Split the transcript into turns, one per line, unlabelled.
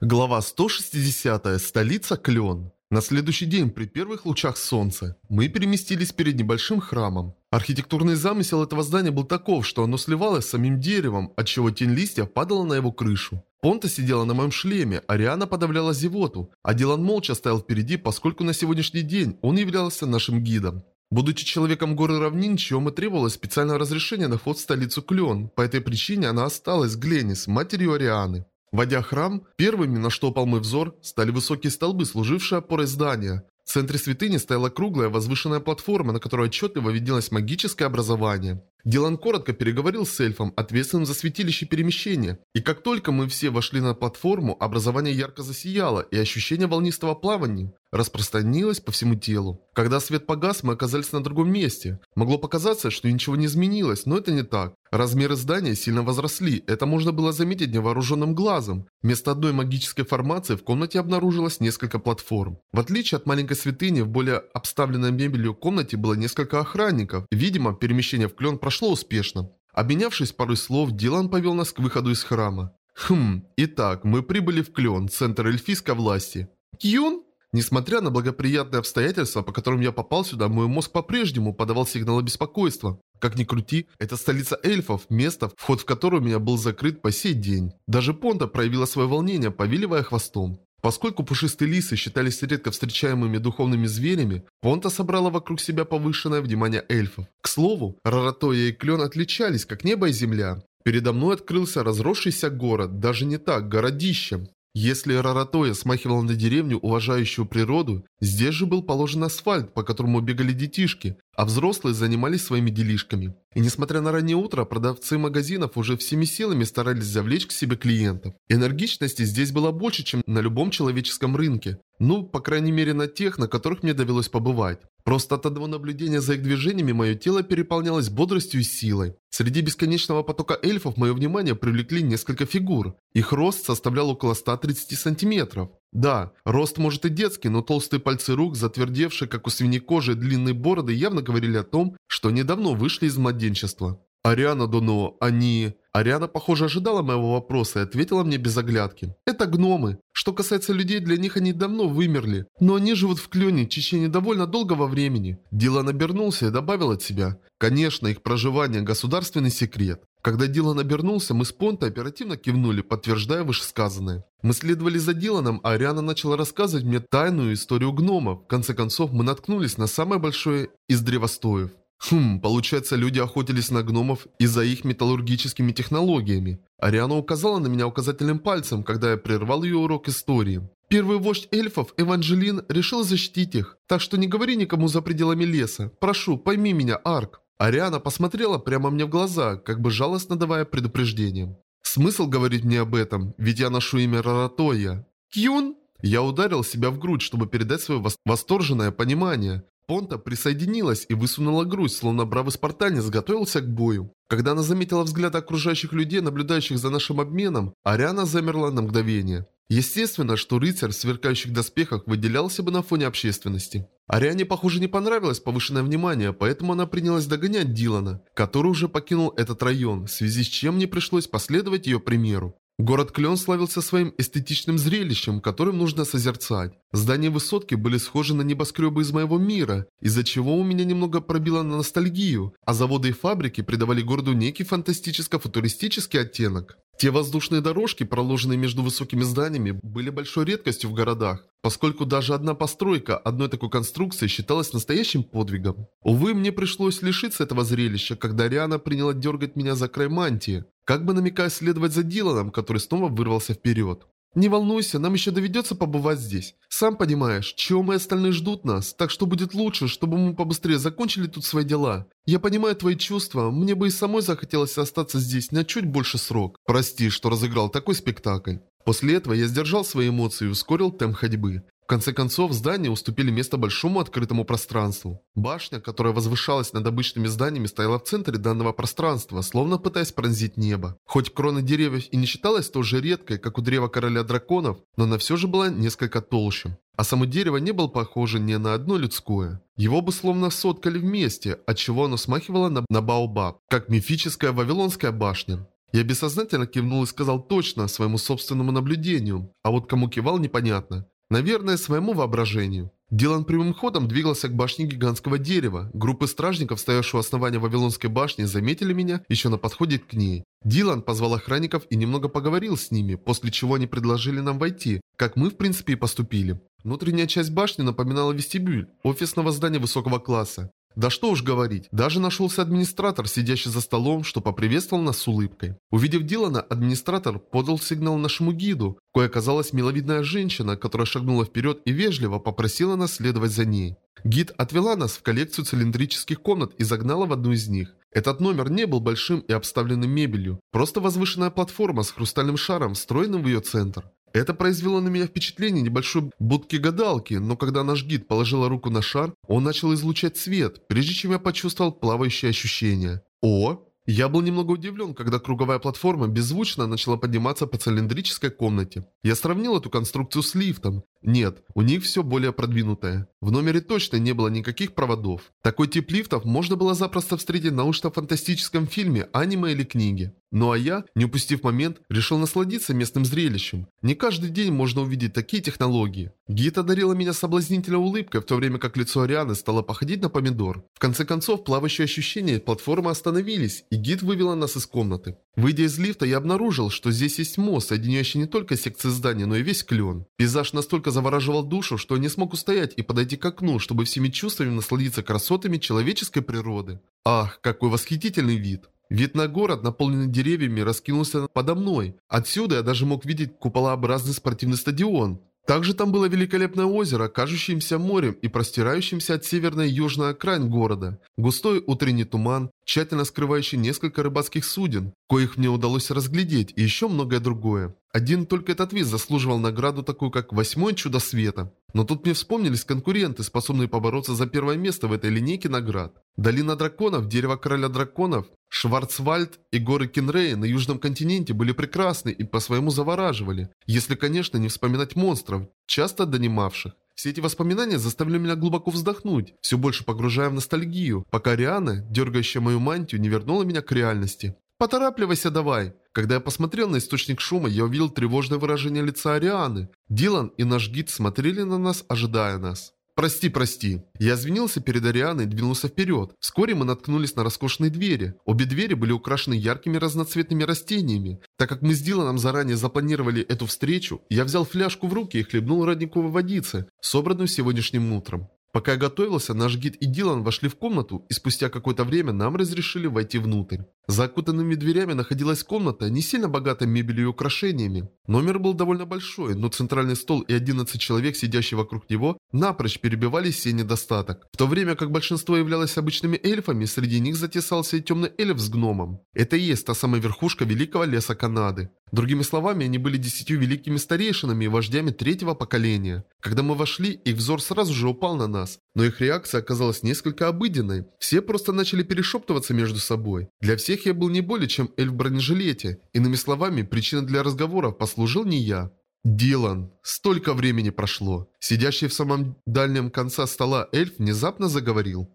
Глава 160. Столица Клен. На следующий день, при первых лучах солнца, мы переместились перед небольшим храмом. Архитектурный замысел этого здания был таков, что оно сливалось с самим деревом, отчего тень листьев падала на его крышу. Понта сидела на моем шлеме, Ариана подавляла зевоту, а Дилан молча стоял впереди, поскольку на сегодняшний день он являлся нашим гидом. Будучи человеком горы равнин, чьему требовалось специальное разрешение на вход в столицу Клен, по этой причине она осталась Гленис, матерью Арианы. Войдя храм, первыми, на что упал мой взор, стали высокие столбы, служившие опорой здания. В центре святыни стояла круглая возвышенная платформа, на которой отчетливо виделось магическое образование. Дилан коротко переговорил с эльфом, ответственным за святилище перемещения. И как только мы все вошли на платформу, образование ярко засияло, и ощущение волнистого плавания распространилось по всему телу. Когда свет погас, мы оказались на другом месте. Могло показаться, что ничего не изменилось, но это не так. Размеры здания сильно возросли, это можно было заметить невооруженным глазом. Вместо одной магической формации в комнате обнаружилось несколько платформ. В отличие от маленькой святыни, в более обставленной мебелью комнате было несколько охранников. Видимо, перемещение в клен прошло успешно. Обменявшись парой слов, Дилан повел нас к выходу из храма. Хм, итак, мы прибыли в Клен, центр эльфийской власти. Кьюн? Несмотря на благоприятные обстоятельства, по которым я попал сюда, мой мозг по-прежнему подавал сигналы беспокойства. Как ни крути, это столица эльфов, место, вход в которое у меня был закрыт по сей день. Даже Понта проявила свое волнение, повиливая хвостом. Поскольку пушистые лисы считались редко встречаемыми духовными зверями, Понта собрала вокруг себя повышенное внимание эльфов. К слову, Раратоя и Клен отличались, как небо и земля. Передо мной открылся разросшийся город, даже не так, городище. Если Раратоя смахивала на деревню, уважающую природу, здесь же был положен асфальт, по которому бегали детишки, а взрослые занимались своими делишками. И несмотря на раннее утро, продавцы магазинов уже всеми силами старались завлечь к себе клиентов. Энергичности здесь было больше, чем на любом человеческом рынке. Ну, по крайней мере на тех, на которых мне довелось побывать. Просто от одного наблюдения за их движениями мое тело переполнялось бодростью и силой. Среди бесконечного потока эльфов мое внимание привлекли несколько фигур. Их рост составлял около 130 сантиметров. Да, рост может и детский, но толстые пальцы рук, затвердевшие, как у свиньи кожи, длинные бороды, явно говорили о том, что недавно вышли из младенчества. Ариана Доно, они... Ариана, похоже, ожидала моего вопроса и ответила мне без оглядки. Это гномы. Что касается людей, для них они давно вымерли. Но они живут в Клене в течение довольно долгого времени. Дилан обернулся и добавил от себя. Конечно, их проживание – государственный секрет. Когда Дилан обернулся, мы с Понто оперативно кивнули, подтверждая вышесказанное. Мы следовали за Диланом, а Ариана начала рассказывать мне тайную историю гномов. В конце концов, мы наткнулись на самое большое из древостоев. Хм, получается, люди охотились на гномов из-за их металлургическими технологиями. Ариана указала на меня указательным пальцем, когда я прервал ее урок истории. Первый вождь эльфов, Эванжелин, решил защитить их, так что не говори никому за пределами леса. Прошу, пойми меня, Арк. Ариана посмотрела прямо мне в глаза, как бы жалостно давая предупреждение. Смысл говорить мне об этом, ведь я ношу имя Раратоя. Кьюн? Я ударил себя в грудь, чтобы передать свое восторженное понимание. Понта присоединилась и высунула грудь, словно бравый спартанец готовился к бою. Когда она заметила взгляд окружающих людей, наблюдающих за нашим обменом, Ариана замерла на мгновение. Естественно, что рыцарь в сверкающих доспехах выделялся бы на фоне общественности. Ариане, похоже, не понравилось повышенное внимание, поэтому она принялась догонять Дилана, который уже покинул этот район, в связи с чем мне пришлось последовать ее примеру. Город Клен славился своим эстетичным зрелищем, которым нужно созерцать. Здания высотки были схожи на небоскребы из моего мира, из-за чего у меня немного пробило на ностальгию, а заводы и фабрики придавали городу некий фантастическо-футуристический оттенок. Те воздушные дорожки, проложенные между высокими зданиями, были большой редкостью в городах, поскольку даже одна постройка одной такой конструкции считалась настоящим подвигом. Увы, мне пришлось лишиться этого зрелища, когда Риана приняла дергать меня за край мантии, как бы намекая следовать за Диланом, который снова вырвался вперед. «Не волнуйся, нам еще доведется побывать здесь. Сам понимаешь, Чиом и остальные ждут нас, так что будет лучше, чтобы мы побыстрее закончили тут свои дела. Я понимаю твои чувства, мне бы и самой захотелось остаться здесь на чуть больше срок. Прости, что разыграл такой спектакль». После этого я сдержал свои эмоции и ускорил темп ходьбы. В конце концов, здания уступили место большому открытому пространству. Башня, которая возвышалась над обычными зданиями, стояла в центре данного пространства, словно пытаясь пронзить небо. Хоть крона деревьев и не считалась столь же редкой, как у древа короля драконов, но она все же была несколько толще. А само дерево не было похоже ни на одно людское. Его бы словно соткали вместе, отчего оно смахивало на, на Баобаб, как мифическая Вавилонская башня. Я бессознательно кивнул и сказал точно своему собственному наблюдению, а вот кому кивал непонятно. Наверное, своему воображению. Дилан прямым ходом двигался к башне гигантского дерева. Группы стражников, стоявшие у основания Вавилонской башни, заметили меня еще на подходе к ней. Дилан позвал охранников и немного поговорил с ними, после чего они предложили нам войти, как мы в принципе и поступили. Внутренняя часть башни напоминала вестибюль, офисного здания высокого класса. Да что уж говорить, даже нашелся администратор, сидящий за столом, что поприветствовал нас с улыбкой. Увидев Дилана, администратор подал сигнал нашему гиду, кое оказалась миловидная женщина, которая шагнула вперед и вежливо попросила нас следовать за ней. Гид отвела нас в коллекцию цилиндрических комнат и загнала в одну из них. Этот номер не был большим и обставленным мебелью, просто возвышенная платформа с хрустальным шаром, встроенным в ее центр. Это произвело на меня впечатление небольшой будки-гадалки, но когда наш гид положила руку на шар, он начал излучать свет, прежде чем я почувствовал плавающее ощущение. О! Я был немного удивлен, когда круговая платформа беззвучно начала подниматься по цилиндрической комнате. Я сравнил эту конструкцию с лифтом. Нет, у них все более продвинутое. В номере точно не было никаких проводов. Такой тип лифтов можно было запросто встретить в научно-фантастическом фильме, аниме или книге. Ну а я, не упустив момент, решил насладиться местным зрелищем. Не каждый день можно увидеть такие технологии. Гид одарила меня соблазнительной улыбкой, в то время как лицо Арианы стало походить на помидор. В конце концов, плавающие ощущения платформы остановились, и гид вывела нас из комнаты. Выйдя из лифта, я обнаружил, что здесь есть мост, соединяющий не только секции здания, но и весь клен. Пейзаж настолько завораживал душу, что я не смог устоять и подойти к окну, чтобы всеми чувствами насладиться красотами человеческой природы. Ах, какой восхитительный вид! Вид на город, наполненный деревьями, раскинулся подо мной. Отсюда я даже мог видеть куполообразный спортивный стадион. Также там было великолепное озеро, кажущееся морем и простирающимся от северной и южной окраин города. Густой утренний туман, тщательно скрывающий несколько рыбацких суден, коих мне удалось разглядеть, и еще многое другое. Один только этот вид заслуживал награду такую, как «Восьмое чудо света». Но тут мне вспомнились конкуренты, способные побороться за первое место в этой линейке наград. Долина драконов, дерево короля драконов, Шварцвальд и горы Кенрей на южном континенте были прекрасны и по-своему завораживали, если, конечно, не вспоминать монстров, часто донимавших. Все эти воспоминания заставили меня глубоко вздохнуть, все больше погружая в ностальгию, пока Риана, дергающая мою мантию, не вернула меня к реальности. «Поторапливайся давай!» Когда я посмотрел на источник шума, я увидел тревожное выражение лица Арианы. Дилан и наш гид смотрели на нас, ожидая нас. «Прости, прости». Я извинился перед Арианой и двинулся вперед. Вскоре мы наткнулись на роскошные двери. Обе двери были украшены яркими разноцветными растениями. Так как мы с Диланом заранее запланировали эту встречу, я взял фляжку в руки и хлебнул родниковой водицы, собранную сегодняшним утром. Пока я готовился, наш гид и Дилан вошли в комнату, и спустя какое-то время нам разрешили войти внутрь. За окутанными дверями находилась комната, не сильно богатая мебелью и украшениями. Номер был довольно большой, но центральный стол и 11 человек, сидящие вокруг него, напрочь перебивали сей недостаток. В то время как большинство являлось обычными эльфами, среди них затесался и темный эльф с гномом. Это и есть та самая верхушка великого леса Канады. Другими словами, они были десятью великими старейшинами и вождями третьего поколения. Когда мы вошли, их взор сразу же упал на нас, но их реакция оказалась несколько обыденной. Все просто начали перешептываться между собой. Для всех я был не более чем эльф в бронежилете. Иными словами, причина для разговоров послужил не я. Дилан. Столько времени прошло. Сидящий в самом дальнем конце стола эльф внезапно заговорил.